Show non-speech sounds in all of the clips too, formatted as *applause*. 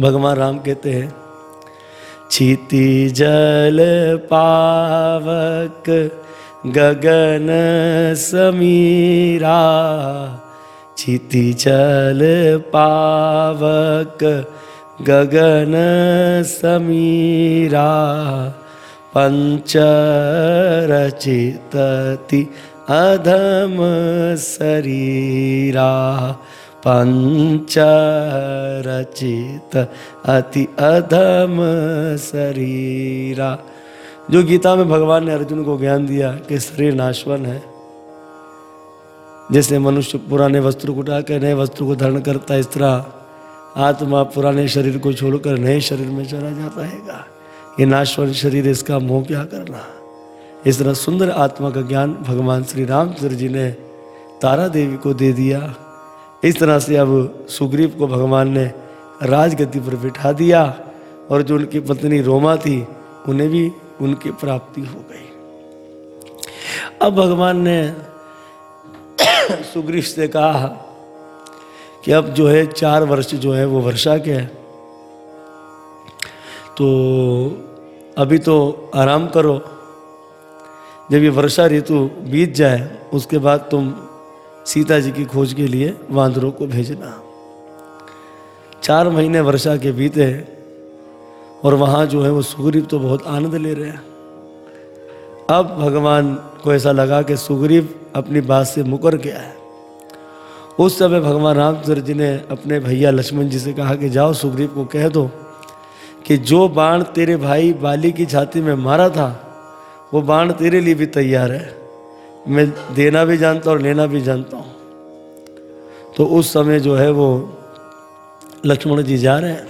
भगवान राम कहते हैं क्षिति जल पावक गगन समीरा क्षिति जल पावक गगन समीरा, पंचरचितति अधम शरीरा पंचरचित अति अधम शरीरा। जो गीता में भगवान ने अर्जुन को ज्ञान दिया कि शरीर नाशवन है जैसे मनुष्य पुराने वस्त्र को उठाकर, नए वस्त्र को धारण करता है, इस तरह आत्मा पुराने शरीर को छोड़कर नए शरीर में चला जाता है। ये नाशवन शरीर इसका मोह क्या करना? इस तरह सुंदर आत्मा का ज्ञान भगवान श्री रामचंद्र जी ने तारा देवी को दे दिया। इस तरह से अब सुग्रीव को भगवान ने राजगति पर बिठा दिया और जो उनकी पत्नी रोमा थी, उन्हें भी उनकी प्राप्ति हो गई। अब भगवान ने *coughs* सुग्रीव से कहा कि अब जो है चार वर्ष जो है वो वर्षा के है। तो अभी तो आराम करो। जब ये वर्षा ऋतु बीत जाए, उसके बाद तुम सीता जी की खोज के लिए वांदरों को भेजना। चार महीने वर्षा के बीते और वहाँ जो है वो सुग्रीव तो बहुत आनंद ले रहे हैं। अब भगवान को ऐसा लगा कि सुग्रीव अपनी बात से मुकर गया है। उस समय भगवान रामचंद्र जी ने अपने भैया लक्ष्मण जी से कहा कि जाओ सुग्रीव को कह दो कि जो बाण तेरे भाई बाली की छाती में मारा था, वो बाण तेरे लिए भी तैयार है। मैं देना भी जानता हूँ और लेना भी जानता हूँ। तो उस समय जो है वो लक्ष्मण जी जा रहे हैं,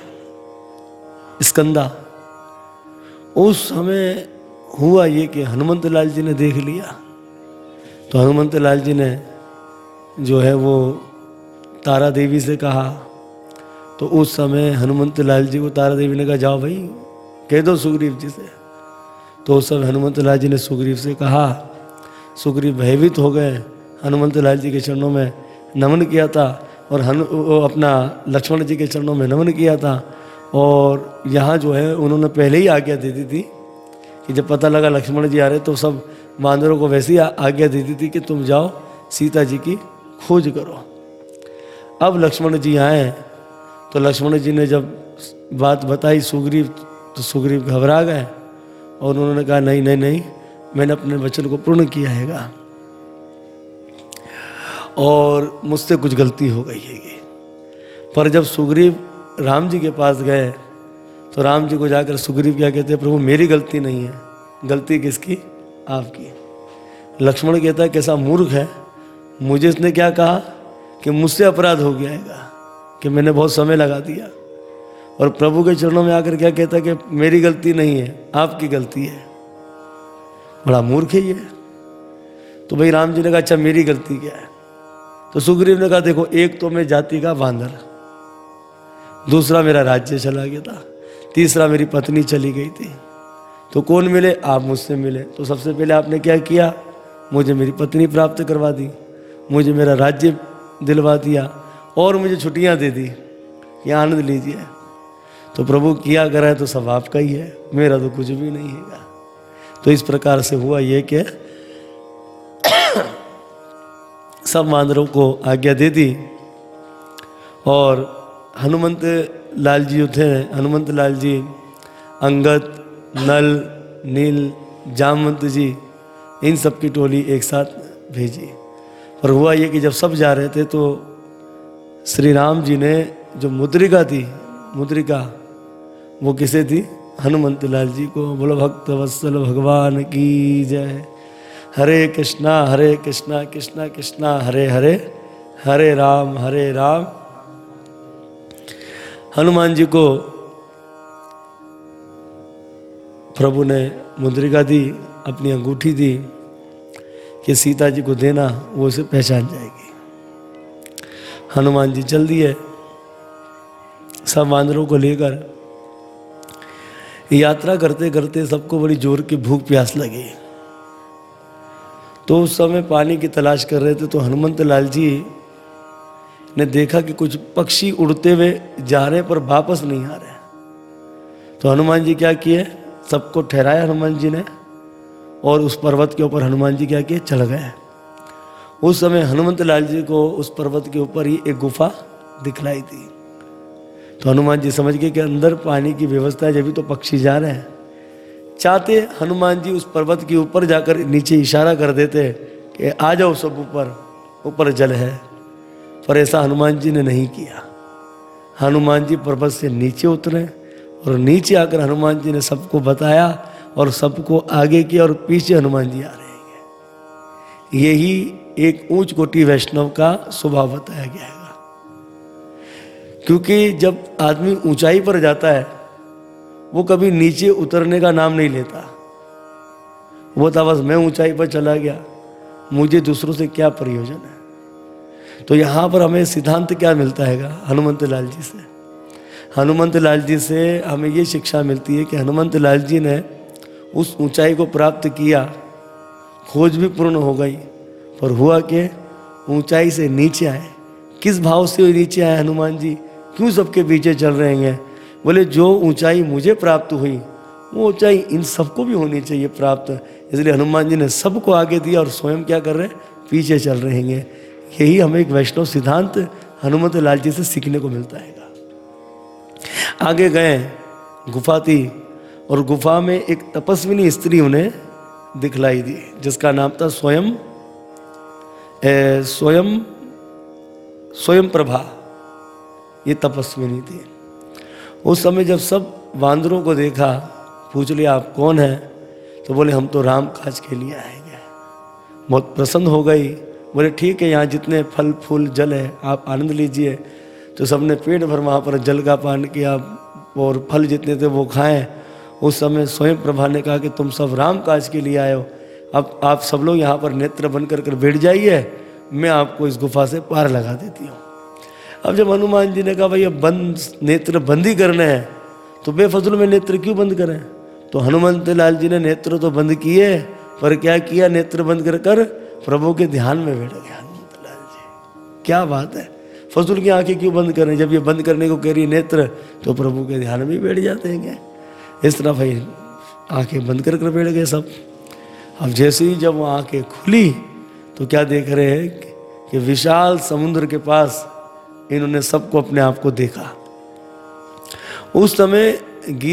स्कंदा। उस समय हुआ ये कि हनुमंत लाल जी ने देख लिया। तो हनुमंत लाल जी ने जो है वो तारा देवी से कहा तो उस समय हनुमंत लाल जी को तारा देवी ने कहा, जाओ भाई, कह दो सुग्रीव जी से। तो उस समय हनुमंत लाल जी ने सुग्रीव से कहा सुग्रीव भयभीत हो गए। हनुमंत लाल जी के चरणों में नमन किया था और हनु अपना लक्ष्मण जी के चरणों में नमन किया था। और यहाँ जो है, उन्होंने पहले ही आज्ञा दे दी थी कि जब पता लगा लक्ष्मण जी आ रहे तो सब बांदरों को वैसे ही आज्ञा दे दी थी कि तुम जाओ, सीता जी की खोज करो। अब लक्ष्मण जी आए तो लक्ष्मण जी ने जब बात बताई सुग्रीव तो सुग्रीव घबरा गए और उन्होंने कहा, नहीं नहीं नहीं मैंने अपने वचन को पूर्ण किया हैगा। और मुझसे कुछ गलती हो गई है पर जब सुग्रीव राम जी के पास गए तो राम जी को जाकर सुग्रीव क्या कहते हैं, प्रभु, मेरी गलती नहीं है। गलती किसकी? आपकी। लक्ष्मण कहता है, कैसा मूर्ख है। मुझे इसने क्या कहा कि मुझसे अपराध हो गया है कि मैंने बहुत समय लगा दिया। और प्रभु के चरणों में आकर क्या कहता है कि मेरी गलती नहीं है, आपकी गलती है। बड़ा मूर्ख है ये। तो भाई राम जी ने कहा अच्छा मेरी गलती क्या है? तो सुग्रीव ने कहा, देखो, एक तो मैं जाति का बांदर दूसरा मेरा राज्य चला गया था, तीसरा मेरी पत्नी चली गई थी। तो कौन मिले? आप मुझसे मिले। तो सबसे पहले आपने क्या किया? मुझे मेरी पत्नी प्राप्त करवा दी, मुझे मेरा राज्य दिलवा दिया और मुझे छुट्टियाँ दे दी। ये आनंद लीजिए। तो प्रभु किया करे तो सब आपका ही है, मेरा तो कुछ भी नहीं है। तो इस प्रकार से हुआ ये कि सब मांदरों को आज्ञा दे दी और हनुमंत लाल जी जो थे हनुमंत लाल जी अंगत नल, नील, जामवंत जी, इन सब की टोली एक साथ भेजी। और हुआ ये कि जब सब जा रहे थे तो श्री राम जी ने जो मुद्रिका थी, मुद्रिका, वो किसे थी? हनुमंत लाल जी को बोलो, भक्त वत्सल भगवान की जय। हरे कृष्णा हरे कृष्णा कृष्णा कृष्णा, हरे हरे हरे राम हरे राम। हनुमान जी को प्रभु ने मुद्रिका दी, अपनी अंगूठी दी, कि सीता जी को देना, वो उसे पहचान जाएगी। हनुमान जी चल दिए सब वानरों को लेकर यात्रा करते करते सबको बड़ी ज़ोर की भूख प्यास लगी। तो उस समय पानी की तलाश कर रहे थे तो हनुमंत लाल जी ने देखा कि कुछ पक्षी उड़ते हुए जा रहे पर वापस नहीं आ रहे। तो हनुमान जी क्या किए? सबको ठहराया हनुमान जी ने, और उस पर्वत के ऊपर हनुमान जी क्या किए? चढ़ गए। उस समय हनुमंत लाल जी को उस पर्वत के ऊपर ही एक गुफा दिखलाई थी। तो हनुमान जी समझ गए कि अंदर पानी की व्यवस्था है, जब तो पक्षी जा रहे हैं। चाहते हनुमान जी उस पर्वत के ऊपर जाकर नीचे इशारा कर देते कि आ जाओ सब ऊपर ऊपर जल है। पर ऐसा हनुमान जी ने नहीं किया। हनुमान जी पर्वत से नीचे उतरे और नीचे आकर हनुमान जी ने सबको बताया और सबको आगे किया और पीछे हनुमान जी आ रहे हैं। यही एक ऊंच कोटि वैष्णव का स्वभाव बताया गया है। क्योंकि जब आदमी ऊंचाई पर जाता है, वो कभी नीचे उतरने का नाम नहीं लेता। वो था बस मैं ऊंचाई पर चला गया, मुझे दूसरों से क्या प्रयोजन है? तो यहाँ पर हमें सिद्धांत क्या मिलता है हनुमंत लाल जी से। हनुमंत लाल जी से हमें ये शिक्षा मिलती है कि हनुमंत लाल जी ने उस ऊंचाई को प्राप्त किया, खोज भी पूर्ण हो गई, पर हुआ कि ऊंचाई से नीचे आए। किस भाव से नीचे आए हनुमान जी? क्यों सबके पीछे चल रहे हैं? बोले, जो ऊंचाई मुझे प्राप्त हुई, वो ऊंचाई इन सबको भी होनी चाहिए प्राप्त। इसलिए हनुमान जी ने सबको आगे दिया और स्वयं क्या कर रहे हैं? पीछे चल रहे हैं। यही हमें एक वैष्णव सिद्धांत हनुमत लाल जी से सीखने को मिलता है। आगे गए, गुफा थी और गुफा में एक तपस्विनी स्त्री उन्हें दिखलाई दी, जिसका नाम था स्वयं स्वयं स्वयं प्रभा। ये तपस्विनी थी। उस समय जब सब बांदरों को देखा, पूछ लिया, आप कौन हैं? तो बोले, हम तो राम काज के लिए आएँगे बहुत प्रसन्न हो गई। बोले, ठीक है, यहाँ जितने फल, फूल, जल है, आप आनंद लीजिए। तो सबने पेट भर वहाँ पर जल का पान किया और फल जितने थे वो खाएँ। उस समय स्वयं प्रभा ने कहा कि तुम सब राम काज के लिए आए हो। अब आप सब लोग यहाँ पर नेत्र बन कर कर बैठ जाइए। मैं आपको इस गुफा से पार लगा देती हूँ। अब जब हनुमान जी ने कहा, भाई, अब बंद, नेत्र बंद ही करने हैं तो बेफजल में नेत्र क्यों बंद करें? तो हनुमंत लाल जी ने, नेत्र तो बंद किए, पर क्या किया नेत्र बंद कर कर? प्रभु के ध्यान में बैठ गया हनुमंत लाल जी। क्या बात है? फजूल की आँखें क्यों बंद करें? जब ये बंद करने को कह रही नेत्र तो प्रभु के ध्यान में बैठ जाते हैं इस तरह भाई, आँखें बंद कर कर बैठ गए सब। अब जैसे ही जब वो आँखें खुली तो क्या देख रहे हैं कि विशाल समुद्र के पास इन्होंने सबको अपने आप को देखा। उस समय